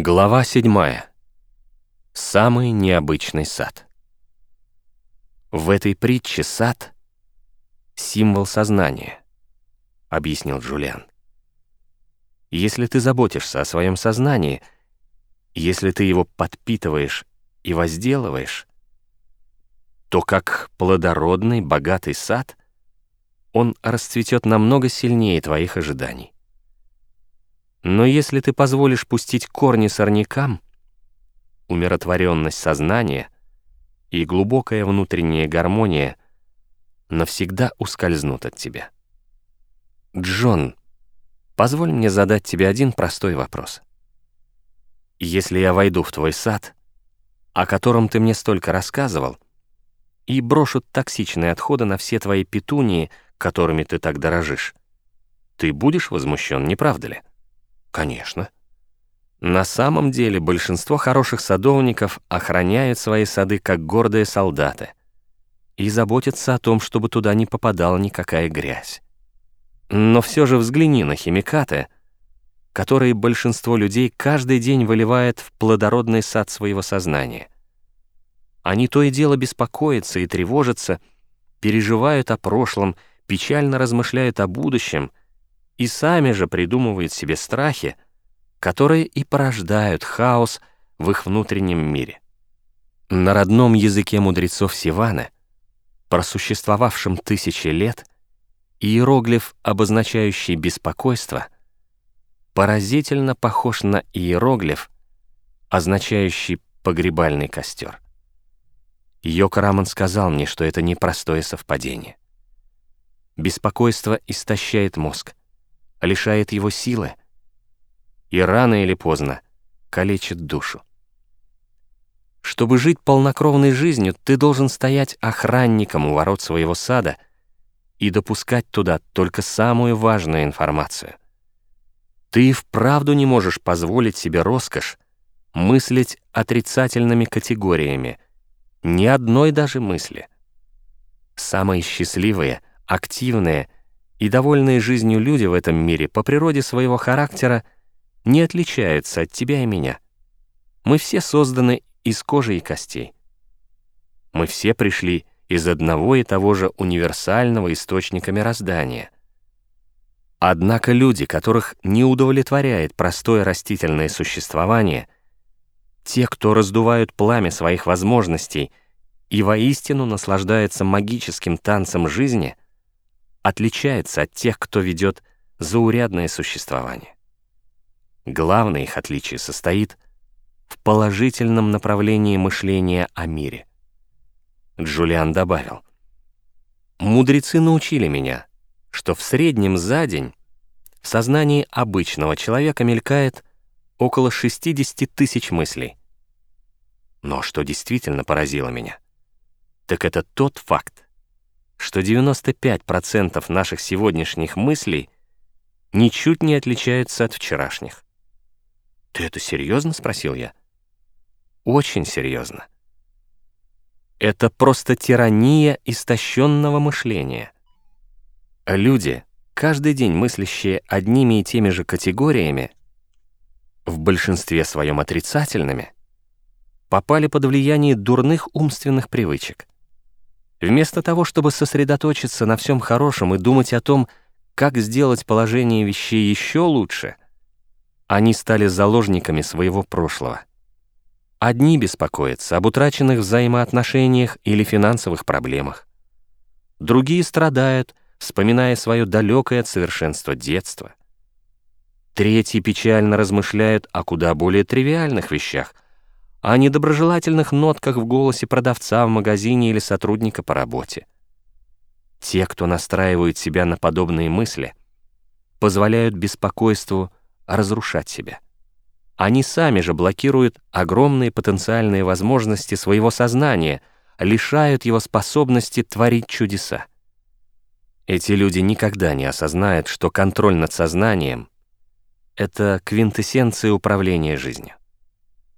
Глава 7. Самый необычный сад. В этой притче сад — символ сознания, объяснил Джулиан. Если ты заботишься о своем сознании, если ты его подпитываешь и возделываешь, то как плодородный, богатый сад он расцветет намного сильнее твоих ожиданий. Но если ты позволишь пустить корни сорнякам, умиротворенность сознания и глубокая внутренняя гармония навсегда ускользнут от тебя. Джон, позволь мне задать тебе один простой вопрос. Если я войду в твой сад, о котором ты мне столько рассказывал, и брошу токсичные отходы на все твои петунии, которыми ты так дорожишь, ты будешь возмущен, не правда ли? Конечно. На самом деле большинство хороших садовников охраняют свои сады как гордые солдаты и заботятся о том, чтобы туда не попадала никакая грязь. Но все же взгляни на химикаты, которые большинство людей каждый день выливает в плодородный сад своего сознания. Они то и дело беспокоятся и тревожатся, переживают о прошлом, печально размышляют о будущем — и сами же придумывают себе страхи, которые и порождают хаос в их внутреннем мире. На родном языке мудрецов Сивана, просуществовавшем тысячи лет, иероглиф, обозначающий беспокойство, поразительно похож на иероглиф, означающий погребальный костер. Йокараман сказал мне, что это непростое совпадение. Беспокойство истощает мозг, лишает его силы и рано или поздно калечит душу. Чтобы жить полнокровной жизнью, ты должен стоять охранником у ворот своего сада и допускать туда только самую важную информацию. Ты вправду не можешь позволить себе роскошь мыслить отрицательными категориями, ни одной даже мысли. Самые счастливые, активные — и довольные жизнью люди в этом мире по природе своего характера не отличаются от тебя и меня. Мы все созданы из кожи и костей. Мы все пришли из одного и того же универсального источника мироздания. Однако люди, которых не удовлетворяет простое растительное существование, те, кто раздувают пламя своих возможностей и воистину наслаждаются магическим танцем жизни — отличается от тех, кто ведет заурядное существование. Главное их отличие состоит в положительном направлении мышления о мире. Джулиан добавил, «Мудрецы научили меня, что в среднем за день в сознании обычного человека мелькает около 60 тысяч мыслей. Но что действительно поразило меня, так это тот факт, что 95% наших сегодняшних мыслей ничуть не отличаются от вчерашних. «Ты это серьезно?» — спросил я. «Очень серьезно. Это просто тирания истощенного мышления. Люди, каждый день мыслящие одними и теми же категориями, в большинстве своем отрицательными, попали под влияние дурных умственных привычек. Вместо того, чтобы сосредоточиться на всем хорошем и думать о том, как сделать положение вещей еще лучше, они стали заложниками своего прошлого. Одни беспокоятся об утраченных взаимоотношениях или финансовых проблемах. Другие страдают, вспоминая свое далекое от совершенства детство. Третьи печально размышляют о куда более тривиальных вещах — о недоброжелательных нотках в голосе продавца в магазине или сотрудника по работе. Те, кто настраивают себя на подобные мысли, позволяют беспокойству разрушать себя. Они сами же блокируют огромные потенциальные возможности своего сознания, лишают его способности творить чудеса. Эти люди никогда не осознают, что контроль над сознанием — это квинтэссенция управления жизнью.